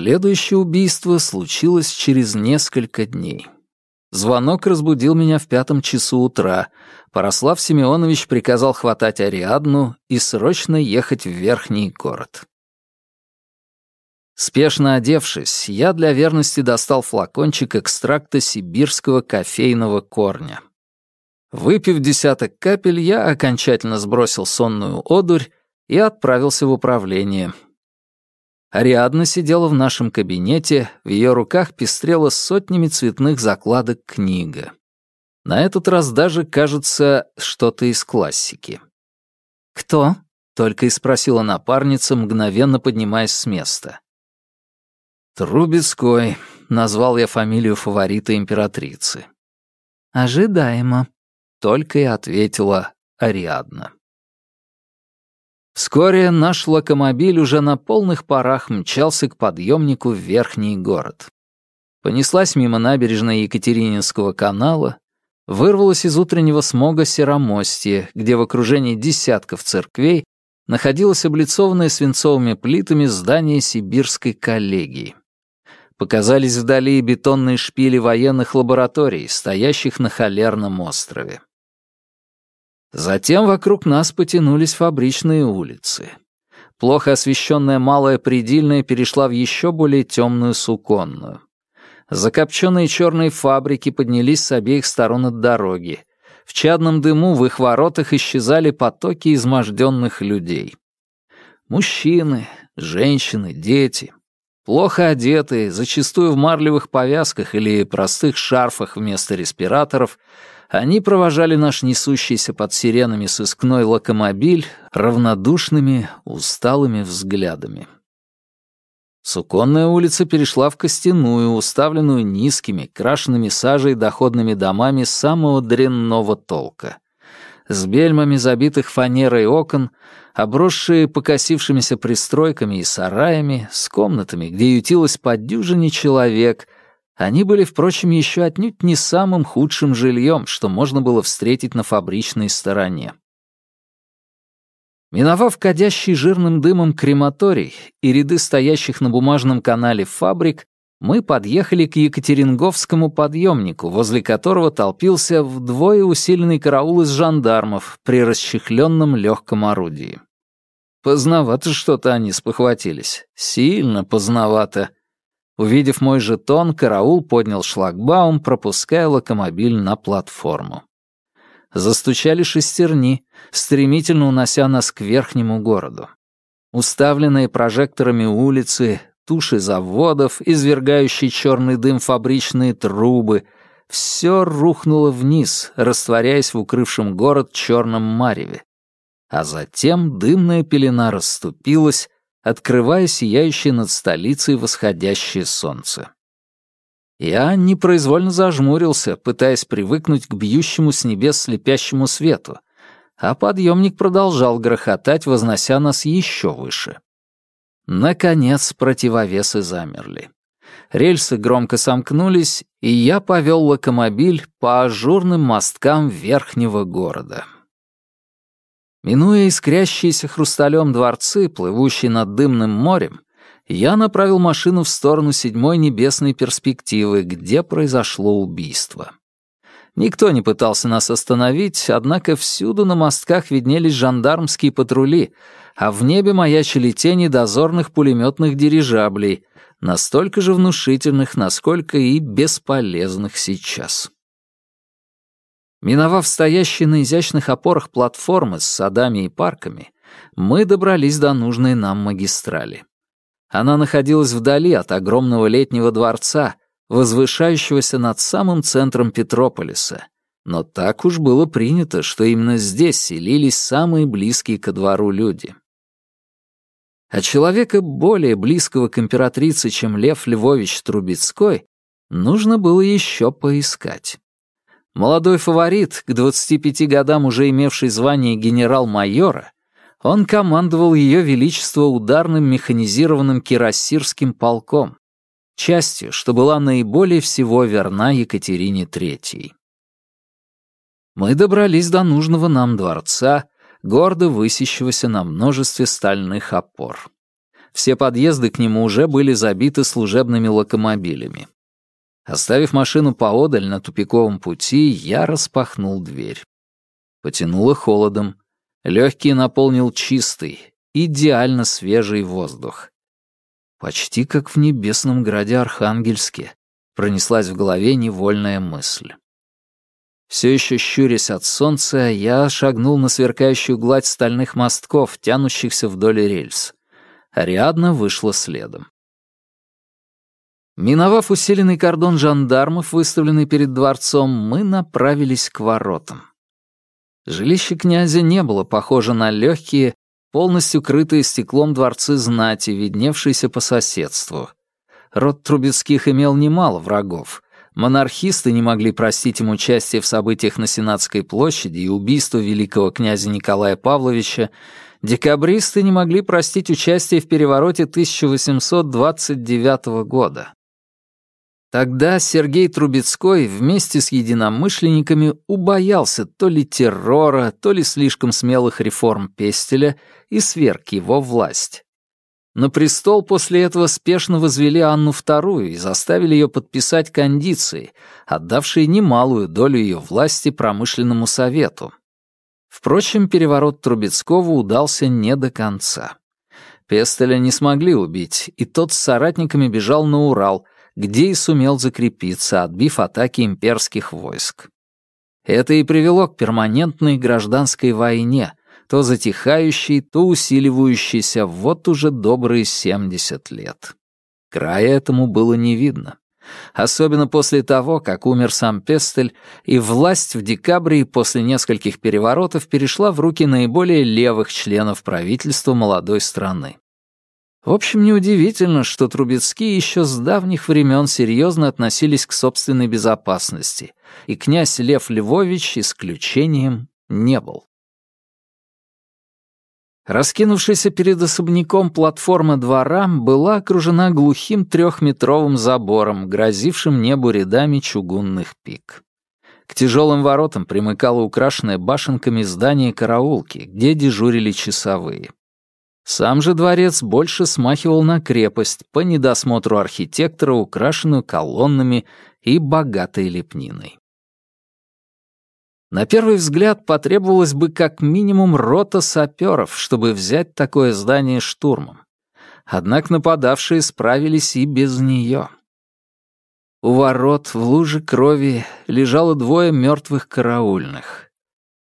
Следующее убийство случилось через несколько дней. Звонок разбудил меня в пятом часу утра. Порослав Семенович приказал хватать Ариадну и срочно ехать в верхний город. Спешно одевшись, я для верности достал флакончик экстракта сибирского кофейного корня. Выпив десяток капель, я окончательно сбросил сонную одурь и отправился в управление. Ариадна сидела в нашем кабинете, в ее руках пестрела сотнями цветных закладок книга. На этот раз даже, кажется, что-то из классики. «Кто?» — только и спросила напарница, мгновенно поднимаясь с места. «Трубецкой», — назвал я фамилию фаворита императрицы. «Ожидаемо», — только и ответила Ариадна. Вскоре наш локомобиль уже на полных парах мчался к подъемнику в верхний город. Понеслась мимо набережной Екатерининского канала, вырвалась из утреннего смога Серомостье, где в окружении десятков церквей находилось облицованное свинцовыми плитами здание сибирской коллегии. Показались вдали бетонные шпили военных лабораторий, стоящих на Холерном острове. Затем вокруг нас потянулись фабричные улицы. Плохо освещенная Малая Предельная перешла в еще более темную Суконную. Закопченные черные фабрики поднялись с обеих сторон от дороги. В чадном дыму в их воротах исчезали потоки изможденных людей. Мужчины, женщины, дети. Плохо одетые, зачастую в марлевых повязках или простых шарфах вместо респираторов — они провожали наш несущийся под сиренами сыскной локомобиль равнодушными, усталыми взглядами. Суконная улица перешла в Костяную, уставленную низкими, крашенными сажей доходными домами самого дрянного толка. С бельмами забитых фанерой окон, обросшие покосившимися пристройками и сараями, с комнатами, где ютилось по дюжине человек — они были, впрочем, еще отнюдь не самым худшим жильем, что можно было встретить на фабричной стороне. Миновав кадящий жирным дымом крематорий и ряды стоящих на бумажном канале фабрик, мы подъехали к Екатеринговскому подъемнику, возле которого толпился вдвое усиленный караул из жандармов при расчехленном легком орудии. Поздновато что-то они спохватились. Сильно поздновато. Увидев мой жетон, караул поднял шлагбаум, пропуская локомобиль на платформу. Застучали шестерни, стремительно унося нас к верхнему городу. Уставленные прожекторами улицы, туши заводов, извергающие черный дым фабричные трубы — все рухнуло вниз, растворяясь в укрывшем город черном мареве. А затем дымная пелена расступилась, открывая сияющее над столицей восходящее солнце. Я непроизвольно зажмурился, пытаясь привыкнуть к бьющему с небес слепящему свету, а подъемник продолжал грохотать, вознося нас еще выше. Наконец противовесы замерли. Рельсы громко сомкнулись, и я повел локомобиль по ажурным мосткам верхнего города. Минуя искрящиеся хрусталем дворцы, плывущие над дымным морем, я направил машину в сторону седьмой небесной перспективы, где произошло убийство. Никто не пытался нас остановить, однако всюду на мостках виднелись жандармские патрули, а в небе маячили тени дозорных пулеметных дирижаблей, настолько же внушительных, насколько и бесполезных сейчас. Миновав стоящие на изящных опорах платформы с садами и парками, мы добрались до нужной нам магистрали. Она находилась вдали от огромного летнего дворца, возвышающегося над самым центром Петрополиса. Но так уж было принято, что именно здесь селились самые близкие ко двору люди. А человека более близкого к императрице, чем Лев Львович Трубецкой, нужно было еще поискать. Молодой фаворит, к 25 годам уже имевший звание генерал-майора, он командовал Ее Величество ударным механизированным кирассирским полком, частью, что была наиболее всего верна Екатерине III. Мы добрались до нужного нам дворца, гордо высящегося на множестве стальных опор. Все подъезды к нему уже были забиты служебными локомобилями. Оставив машину поодаль на тупиковом пути, я распахнул дверь. Потянуло холодом. Легкие наполнил чистый, идеально свежий воздух. Почти как в небесном граде Архангельске, пронеслась в голове невольная мысль. Все еще щурясь от солнца, я шагнул на сверкающую гладь стальных мостков, тянущихся вдоль рельс. Ариадна вышла следом. Миновав усиленный кордон жандармов, выставленный перед дворцом, мы направились к воротам. Жилище князя не было похоже на легкие, полностью крытые стеклом дворцы знати, видневшиеся по соседству. Род Трубецких имел немало врагов. Монархисты не могли простить им участие в событиях на Сенатской площади и убийство великого князя Николая Павловича, декабристы не могли простить участие в перевороте 1829 года. Тогда Сергей Трубецкой вместе с единомышленниками убоялся то ли террора, то ли слишком смелых реформ Пестеля и сверг его власть. На престол после этого спешно возвели Анну II и заставили ее подписать кондиции, отдавшие немалую долю ее власти промышленному совету. Впрочем, переворот Трубецкого удался не до конца. Пестеля не смогли убить, и тот с соратниками бежал на Урал, где и сумел закрепиться, отбив атаки имперских войск. Это и привело к перманентной гражданской войне, то затихающей, то усиливающейся вот уже добрые 70 лет. Края этому было не видно. Особенно после того, как умер сам Пестель, и власть в декабре после нескольких переворотов перешла в руки наиболее левых членов правительства молодой страны. В общем, неудивительно, что Трубецкие еще с давних времен серьезно относились к собственной безопасности, и князь Лев Львович исключением не был. Раскинувшаяся перед особняком платформа двора была окружена глухим трехметровым забором, грозившим небу рядами чугунных пик. К тяжелым воротам примыкало украшенное башенками здание караулки, где дежурили часовые. Сам же дворец больше смахивал на крепость, по недосмотру архитектора, украшенную колоннами и богатой лепниной. На первый взгляд потребовалось бы как минимум рота саперов, чтобы взять такое здание штурмом. Однако нападавшие справились и без нее. У ворот в луже крови лежало двое мертвых караульных.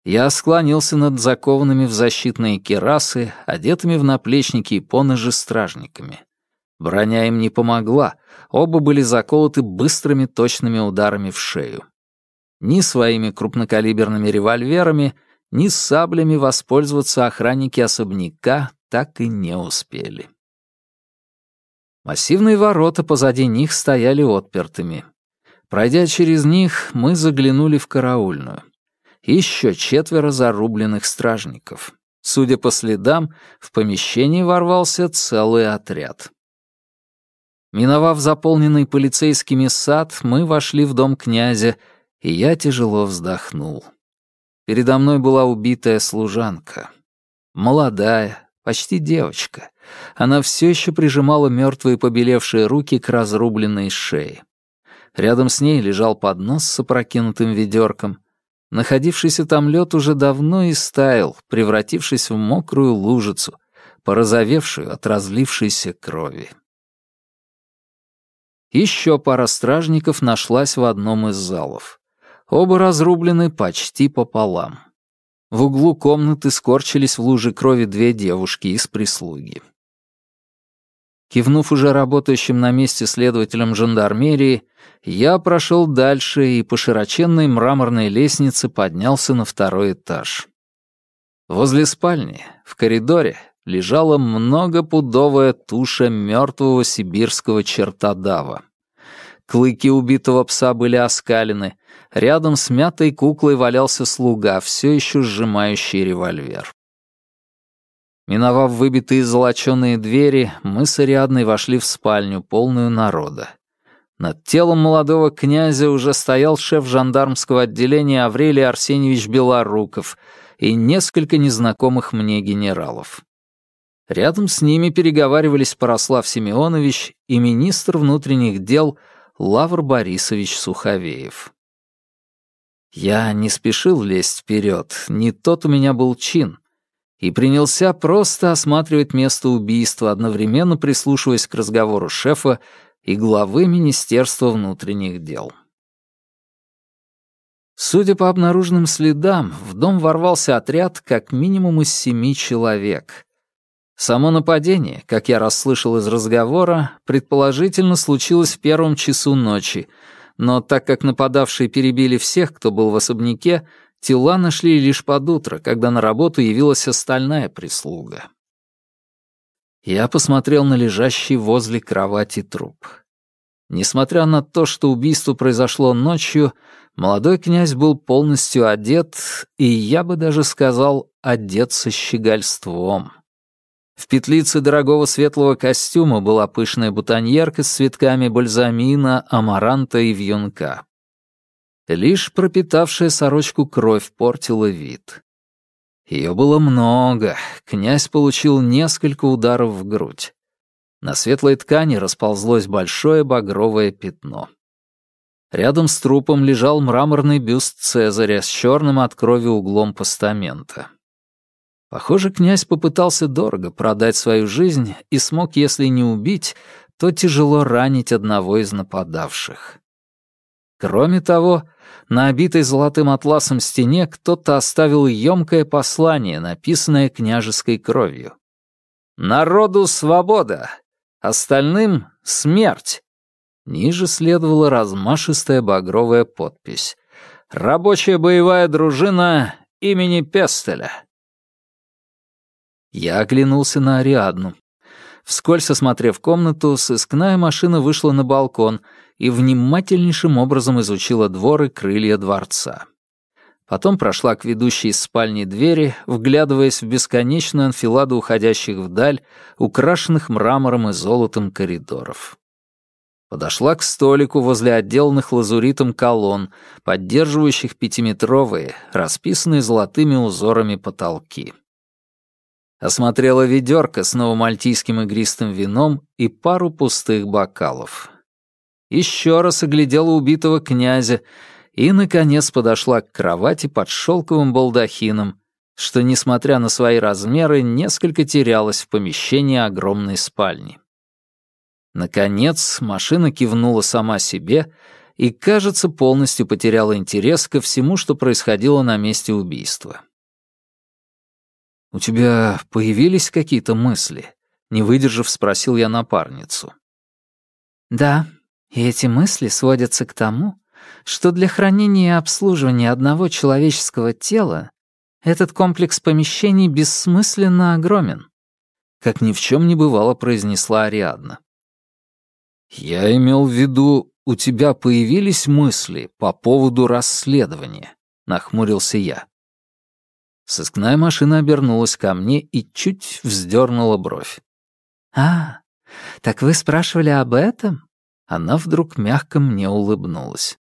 Я склонился над закованными в защитные керасы, одетыми в наплечники и поножи стражниками. Броня им не помогла, оба были заколоты быстрыми точными ударами в шею. Ни своими крупнокалиберными револьверами, ни саблями воспользоваться охранники особняка так и не успели. Массивные ворота позади них стояли отпертыми. Пройдя через них, мы заглянули в караульную еще четверо зарубленных стражников. Судя по следам, в помещении ворвался целый отряд. Миновав заполненный полицейскими сад, мы вошли в дом князя, и я тяжело вздохнул. Передо мной была убитая служанка. Молодая, почти девочка. Она все еще прижимала мертвые побелевшие руки к разрубленной шее. Рядом с ней лежал поднос с опрокинутым ведерком — Находившийся там лед уже давно истаял, превратившись в мокрую лужицу, порозовевшую от разлившейся крови. Еще пара стражников нашлась в одном из залов. Оба разрублены почти пополам. В углу комнаты скорчились в луже крови две девушки из прислуги. Кивнув уже работающим на месте следователем жандармерии, я прошел дальше и по широченной мраморной лестнице поднялся на второй этаж. Возле спальни, в коридоре, лежала многопудовая туша мертвого сибирского чертодава. Клыки убитого пса были оскалены, рядом с мятой куклой валялся слуга, все еще сжимающий револьвер. Миновав выбитые золоченые двери, мы с Ариадной вошли в спальню, полную народа. Над телом молодого князя уже стоял шеф жандармского отделения Аврелий Арсеньевич Белоруков и несколько незнакомых мне генералов. Рядом с ними переговаривались Порослав Семенович и министр внутренних дел Лавр Борисович Суховеев. Я не спешил лезть вперед, не тот у меня был чин, и принялся просто осматривать место убийства, одновременно прислушиваясь к разговору шефа и главы Министерства внутренних дел. Судя по обнаруженным следам, в дом ворвался отряд как минимум из семи человек. Само нападение, как я расслышал из разговора, предположительно случилось в первом часу ночи — но так как нападавшие перебили всех, кто был в особняке, тела нашли лишь под утро, когда на работу явилась остальная прислуга. Я посмотрел на лежащий возле кровати труп. Несмотря на то, что убийство произошло ночью, молодой князь был полностью одет, и я бы даже сказал, одет со щегольством. В петлице дорогого светлого костюма была пышная бутоньерка с цветками бальзамина, амаранта и вьюнка. Лишь пропитавшая сорочку кровь портила вид. Ее было много, князь получил несколько ударов в грудь. На светлой ткани расползлось большое багровое пятно. Рядом с трупом лежал мраморный бюст Цезаря с черным от крови углом постамента. Похоже, князь попытался дорого продать свою жизнь и смог, если не убить, то тяжело ранить одного из нападавших. Кроме того, на обитой золотым атласом стене кто-то оставил емкое послание, написанное княжеской кровью. «Народу свобода! Остальным — смерть!» Ниже следовала размашистая багровая подпись. «Рабочая боевая дружина имени Пестеля». Я оглянулся на Ариадну. Вскользь осмотрев комнату, сыскная машина вышла на балкон и внимательнейшим образом изучила двор и крылья дворца. Потом прошла к ведущей из спальни двери, вглядываясь в бесконечную анфиладу уходящих вдаль, украшенных мрамором и золотом коридоров. Подошла к столику возле отделанных лазуритом колонн, поддерживающих пятиметровые, расписанные золотыми узорами потолки. Осмотрела ведерко с новомальтийским игристым вином и пару пустых бокалов. Еще раз оглядела убитого князя и, наконец, подошла к кровати под шелковым балдахином, что, несмотря на свои размеры, несколько терялась в помещении огромной спальни. Наконец, машина кивнула сама себе и, кажется, полностью потеряла интерес ко всему, что происходило на месте убийства. «У тебя появились какие-то мысли?» Не выдержав, спросил я напарницу. «Да, и эти мысли сводятся к тому, что для хранения и обслуживания одного человеческого тела этот комплекс помещений бессмысленно огромен», как ни в чем не бывало произнесла Ариадна. «Я имел в виду, у тебя появились мысли по поводу расследования», — нахмурился я. Сыскная машина обернулась ко мне и чуть вздернула бровь. «А, так вы спрашивали об этом?» Она вдруг мягко мне улыбнулась.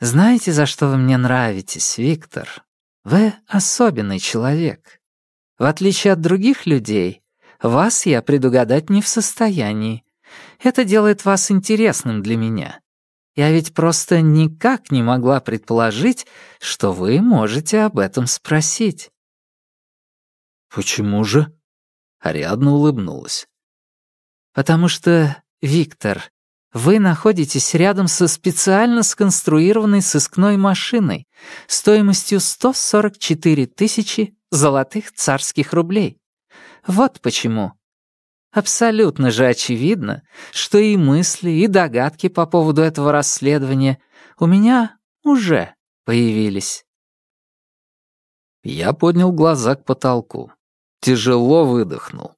«Знаете, за что вы мне нравитесь, Виктор? Вы особенный человек. В отличие от других людей, вас я предугадать не в состоянии. Это делает вас интересным для меня. Я ведь просто никак не могла предположить, что вы можете об этом спросить». «Почему же?» Ариадна улыбнулась. «Потому что, Виктор, вы находитесь рядом со специально сконструированной сыскной машиной стоимостью 144 тысячи золотых царских рублей. Вот почему Абсолютно же очевидно, что и мысли, и догадки по поводу этого расследования у меня уже появились. Я поднял глаза к потолку. Тяжело выдохнул.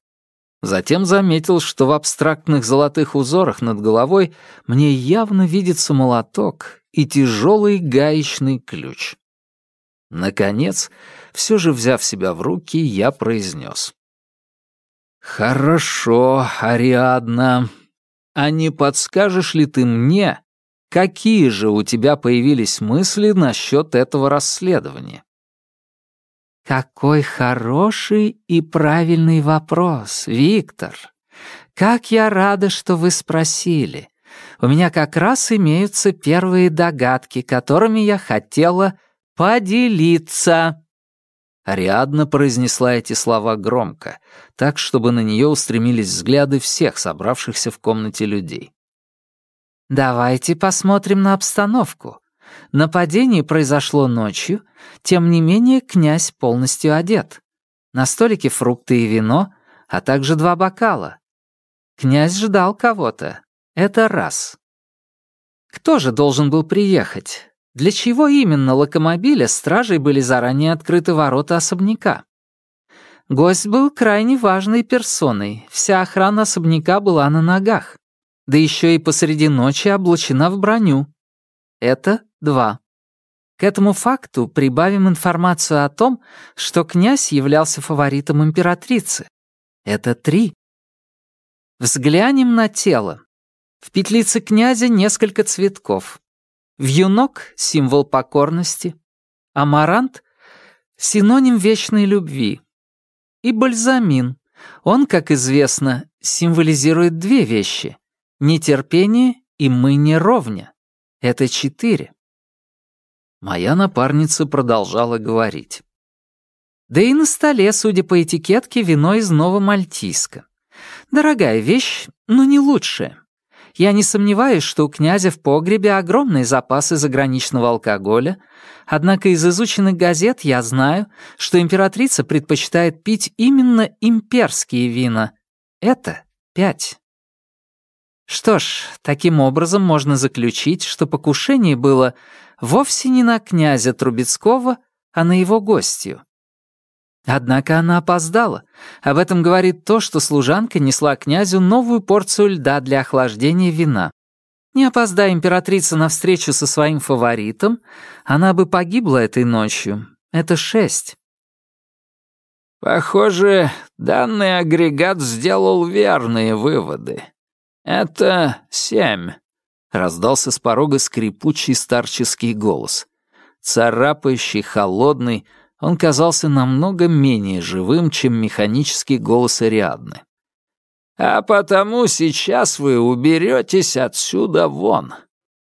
Затем заметил, что в абстрактных золотых узорах над головой мне явно видится молоток и тяжелый гаечный ключ. Наконец, все же взяв себя в руки, я произнес. «Хорошо, Ариадна. А не подскажешь ли ты мне, какие же у тебя появились мысли насчет этого расследования?» Какой хороший и правильный вопрос, Виктор. Как я рада, что вы спросили. У меня как раз имеются первые догадки, которыми я хотела поделиться. Ариадна произнесла эти слова громко, так, чтобы на нее устремились взгляды всех собравшихся в комнате людей. «Давайте посмотрим на обстановку. Нападение произошло ночью, тем не менее князь полностью одет. На столике фрукты и вино, а также два бокала. Князь ждал кого-то. Это раз. Кто же должен был приехать? Для чего именно локомобиля стражей были заранее открыты ворота особняка? Гость был крайне важной персоной, вся охрана особняка была на ногах, да еще и посреди ночи облачена в броню. Это два. К этому факту прибавим информацию о том, что князь являлся фаворитом императрицы. Это три. Взглянем на тело. В петлице князя несколько цветков. Вьюнок — символ покорности. Амарант — синоним вечной любви. И бальзамин. Он, как известно, символизирует две вещи — нетерпение и мы не ровня. Это четыре. Моя напарница продолжала говорить. Да и на столе, судя по этикетке, вино из Новомальтийска. Дорогая вещь, но не лучшая. Я не сомневаюсь, что у князя в погребе огромные запасы заграничного алкоголя, однако из изученных газет я знаю, что императрица предпочитает пить именно имперские вина. Это пять. Что ж, таким образом можно заключить, что покушение было вовсе не на князя Трубецкого, а на его гостью. Однако она опоздала. Об этом говорит то, что служанка несла князю новую порцию льда для охлаждения вина. Не опоздая императрица на встречу со своим фаворитом, она бы погибла этой ночью. Это шесть. Похоже, данный агрегат сделал верные выводы. Это семь. Раздался с порога скрипучий старческий голос. Царапающий, холодный, он казался намного менее живым, чем механический голос Ариадны. «А потому сейчас вы уберетесь отсюда вон.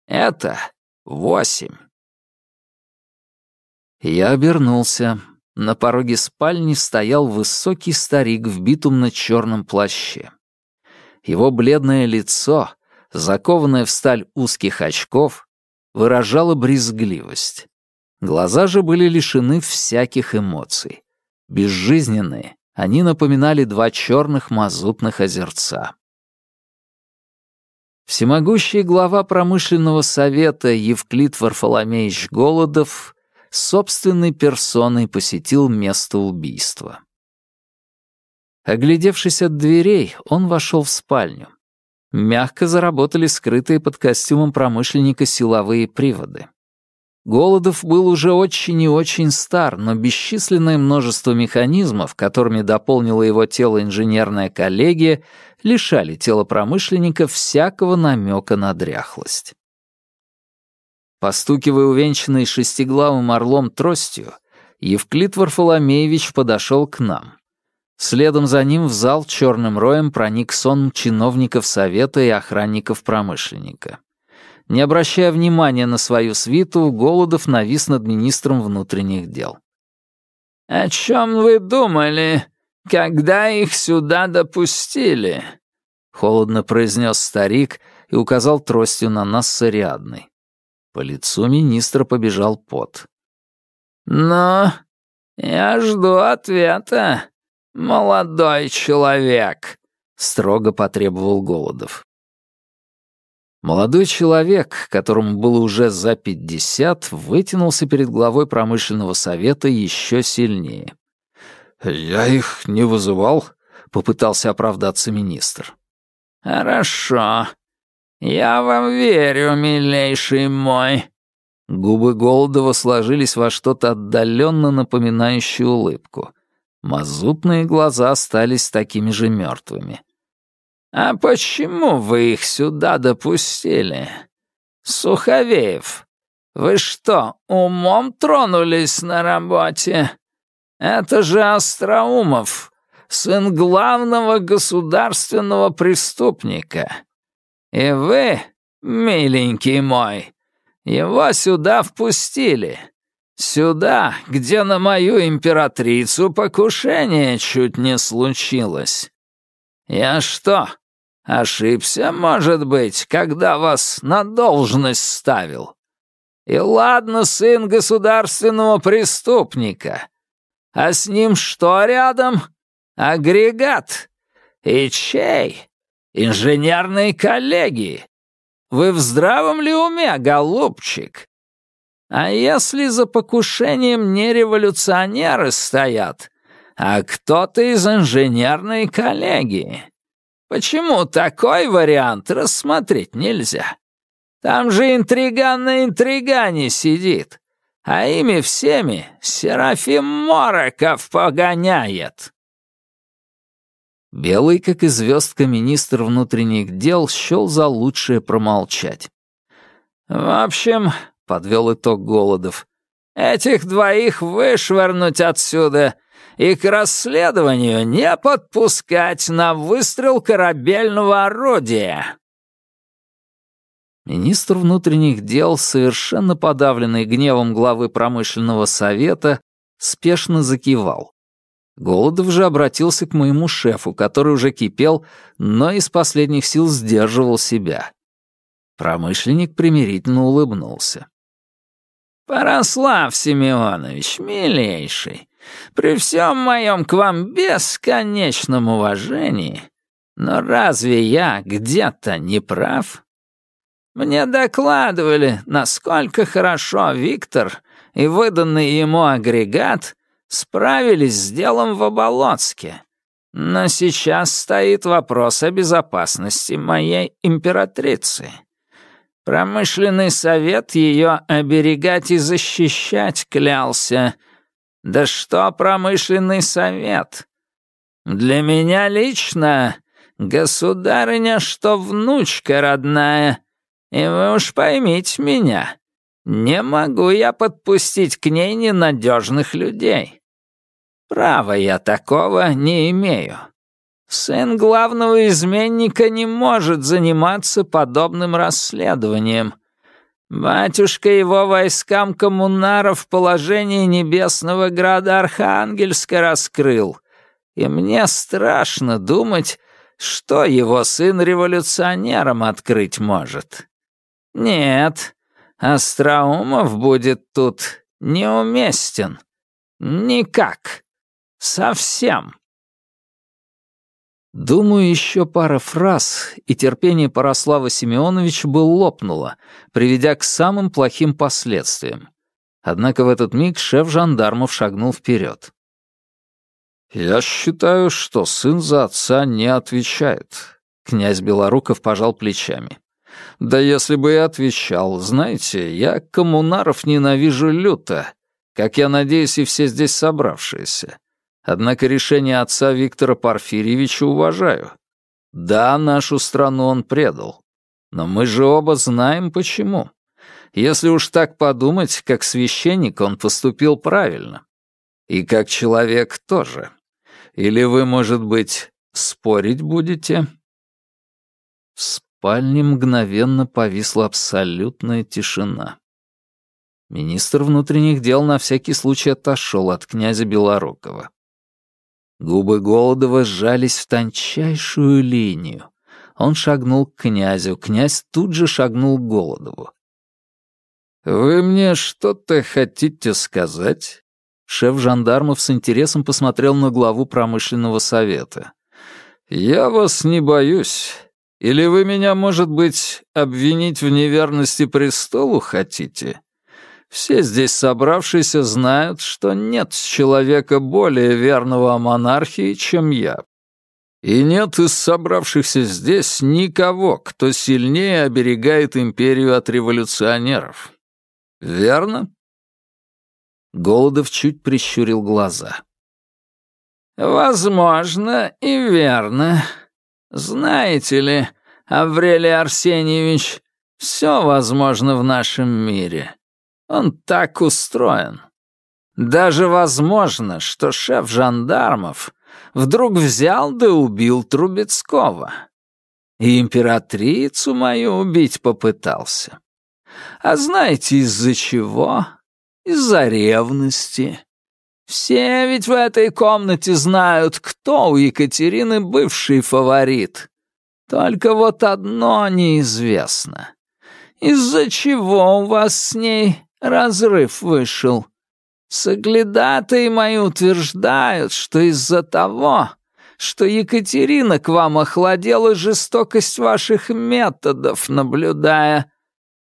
Это восемь». Я обернулся. На пороге спальни стоял высокий старик в битумно-черном плаще. Его бледное лицо, закованное в сталь узких очков, выражало брезгливость. Глаза же были лишены всяких эмоций. Безжизненные, они напоминали два черных мазутных озерца. Всемогущий глава промышленного совета Евклид Варфоломеевич Голодов собственной персоной посетил место убийства. Оглядевшись от дверей, он вошел в спальню. Мягко заработали скрытые под костюмом промышленника силовые приводы. Голодов был уже очень и очень стар, но бесчисленное множество механизмов, которыми дополнила его тело инженерная коллегия, лишали тело промышленника всякого намека на дряхлость. Постукивая увенчанной шестиглавым орлом тростью, Евклид Варфоломеевич подошел к нам. Следом за ним в зал черным роем проник сон чиновников совета и охранников промышленника. Не обращая внимания на свою свиту, Голодов навис над министром внутренних дел. «О чем вы думали, когда их сюда допустили?» — холодно произнес старик и указал тростью на нас с Ариадной. По лицу министра побежал пот. «Но я жду ответа, молодой человек», — строго потребовал Голодов. Молодой человек, которому было уже за пятьдесят, вытянулся перед главой промышленного совета еще сильнее. «Я их не вызывал», — попытался оправдаться министр. «Хорошо. Я вам верю, милейший мой». Губы Голодова сложились во что-то отдаленно напоминающее улыбку. Мазутные глаза остались такими же мертвыми. «А почему вы их сюда допустили? Суховеев, вы что, умом тронулись на работе? Это же Остроумов, сын главного государственного преступника. И вы, миленький мой, его сюда впустили. Сюда, где на мою императрицу покушение чуть не случилось. Я что, ошибся, может быть, когда вас на должность ставил? И ладно, сын государственного преступника. А с ним что рядом? Агрегат. И чей? Инженерные коллеги. Вы в здравом ли уме, голубчик? А если за покушением не революционеры стоят, а кто-то из инженерной коллегии? Почему такой вариант рассмотреть нельзя? Там же интриган на интригане сидит, а ими всеми Серафим Мороков погоняет. Белый, как и звездка министр внутренних дел, счел за лучшее промолчать. «В общем, — подвел итог Голодов. «Этих двоих вышвырнуть отсюда и к расследованию не подпускать на выстрел корабельного орудия». Министр внутренних дел, совершенно подавленный гневом главы промышленного совета, спешно закивал. Голодов же обратился к моему шефу, который уже кипел, но из последних сил сдерживал себя. Промышленник примирительно улыбнулся. «Порослав Семенович, милейший, при всем моем к вам бесконечном уважении, но разве я где-то не прав? Мне докладывали, насколько хорошо Виктор и выданный ему агрегат справились с делом в Оболоцке. Но сейчас стоит вопрос о безопасности моей императрицы. Промышленный совет ее оберегать и защищать клялся. Да что промышленный совет? Для меня лично государыня, что внучка родная. И вы уж поймите меня, не могу я подпустить к ней ненадежных людей. Права я такого не имею. Сын главного изменника не может заниматься подобным расследованием. Батюшка его войскам коммунаров положение небесного града Архангельска раскрыл. И мне страшно думать, что его сын революционером открыть может. Нет, Остроумов будет тут неуместен. Никак. Совсем. Думаю, еще пара фраз, и терпение Порослава Семеновича бы лопнуло, приведя к самым плохим последствиям. Однако в этот миг шеф жандармов шагнул вперед. «Я считаю, что сын за отца не отвечает», — князь Белоруков пожал плечами. «Да если бы и отвечал, знаете, я коммунаров ненавижу люто, как я надеюсь и все здесь собравшиеся. Однако решение отца Виктора Порфирьевича уважаю. Да, нашу страну он предал. Но мы же оба знаем, почему. Если уж так подумать, как священник он поступил правильно. И как человек тоже. Или вы, может быть, спорить будете?» В спальне мгновенно повисла абсолютная тишина. Министр внутренних дел на всякий случай отошел от князя Белорукова. Губы Голодова сжались в тончайшую линию. Он шагнул к князю, князь тут же шагнул к Голодову. «Вы мне что-то хотите сказать?» Шеф жандармов с интересом посмотрел на главу промышленного совета. «Я вас не боюсь. Или вы меня, может быть, обвинить в неверности престолу хотите? Все здесь собравшиеся знают, что нет человека более верного монархии, чем я. И нет из собравшихся здесь никого, кто сильнее оберегает империю от революционеров. Верно? Голодов чуть прищурил глаза. «Возможно и верно. Знаете ли, Аврелий Арсеньевич, все возможно в нашем мире. Он так устроен. Даже возможно, что шеф жандармов вдруг взял да убил Трубецкого. И императрицу мою убить попытался. А знаете, из-за чего? Из-за ревности. Все ведь в этой комнате знают, кто у Екатерины бывший фаворит. Только вот одно неизвестно. Из-за чего у вас с ней разрыв вышел? Соглядатые мои утверждают, что из-за того, что Екатерина к вам охладела жестокость ваших методов, наблюдая.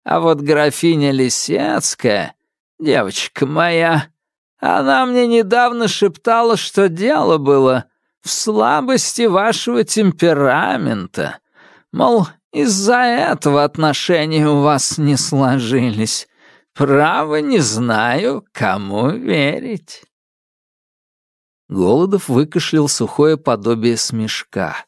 А вот графиня Лисецкая, девочка моя, она мне недавно шептала, что дело было в слабости вашего темперамента. Мол, из-за этого отношения у вас не сложились. Право не знаю, кому верить. Голодов выкашлял сухое подобие смешка.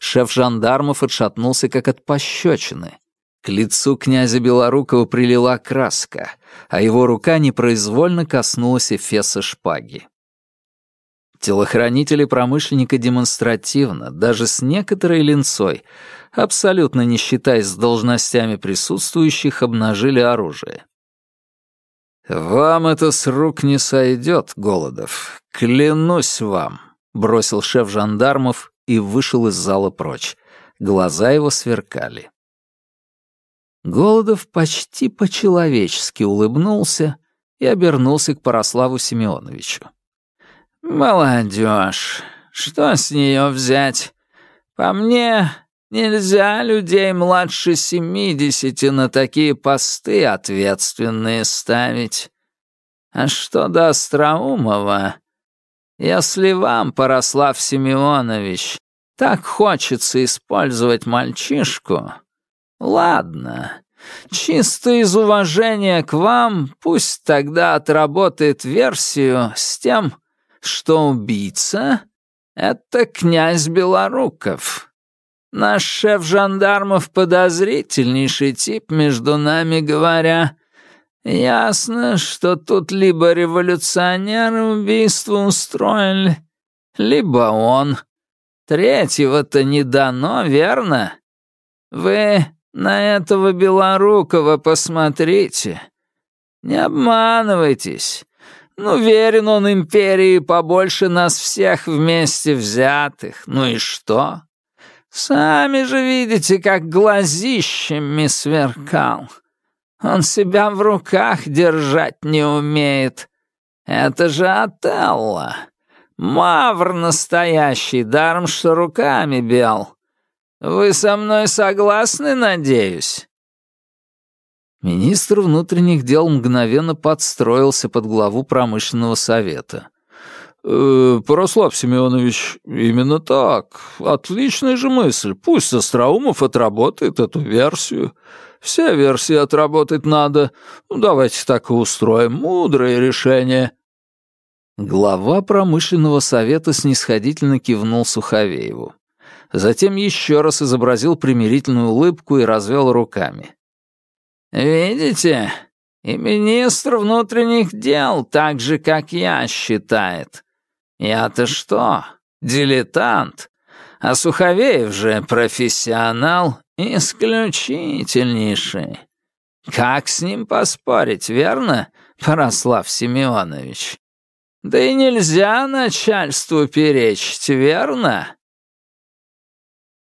Шеф жандармов отшатнулся, как от пощечины. К лицу князя Белорукова прилила краска, а его рука непроизвольно коснулась эфеса шпаги. Телохранители промышленника демонстративно, даже с некоторой линцой, абсолютно не считаясь с должностями присутствующих, обнажили оружие. «Вам это с рук не сойдет, Голодов. Клянусь вам», — бросил шеф жандармов и вышел из зала прочь. Глаза его сверкали. Голодов почти по-человечески улыбнулся и обернулся к Параславу Семеновичу. «Молодежь, что с нее взять? По мне, нельзя людей младше семидесяти на такие посты ответственные ставить. А что до Остроумова? Если вам, Параслав Семенович, так хочется использовать мальчишку, ладно, чисто из уважения к вам пусть тогда отработает версию с тем, что убийца — это князь Белоруков. Наш шеф жандармов подозрительнейший тип, между нами говоря. Ясно, что тут либо революционеры убийство устроили, либо он. Третьего-то не дано, верно? Вы на этого Белорукова посмотрите. Не обманывайтесь. Ну, верен он империи побольше нас всех вместе взятых. Ну и что? Сами же видите, как глазищами сверкал. Он себя в руках держать не умеет. Это же Отелло. Мавр настоящий, даром что руками бел. Вы со мной согласны, надеюсь?» Министр внутренних дел мгновенно подстроился под главу промышленного совета. «Э, «Порослав Семенович, именно так. Отличная же мысль. Пусть Остроумов отработает эту версию. Все версии отработать надо. Ну, давайте так и устроим. Мудрое решение». Глава промышленного совета снисходительно кивнул Суховееву. Затем еще раз изобразил примирительную улыбку и развел руками. «Видите, и министр внутренних дел так же, как я, считает. Я-то что, дилетант, а Суховеев же профессионал исключительнейший. Как с ним поспорить, верно, Порослав Семенович? Да и нельзя начальству перечить, верно?»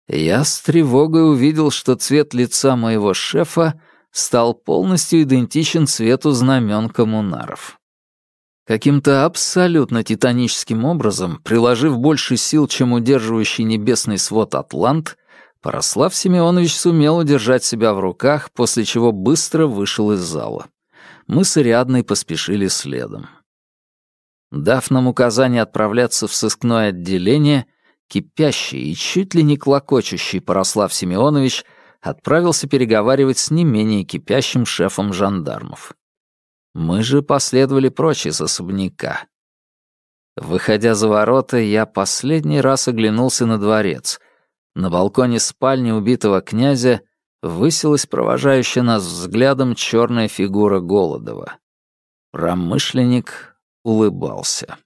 Я с тревогой увидел, что цвет лица моего шефа стал полностью идентичен цвету знамен коммунаров. Каким-то абсолютно титаническим образом, приложив больше сил, чем удерживающий небесный свод Атлант, Порослав Семенович сумел удержать себя в руках, после чего быстро вышел из зала. Мы с Ариадной поспешили следом. Дав нам указание отправляться в сыскное отделение, кипящий и чуть ли не клокочущий Порослав Семенович — отправился переговаривать с не менее кипящим шефом жандармов. Мы же последовали прочь из особняка. Выходя за ворота, я последний раз оглянулся на дворец. На балконе спальни убитого князя высилась провожающая нас взглядом черная фигура Голодова. Промышленник улыбался.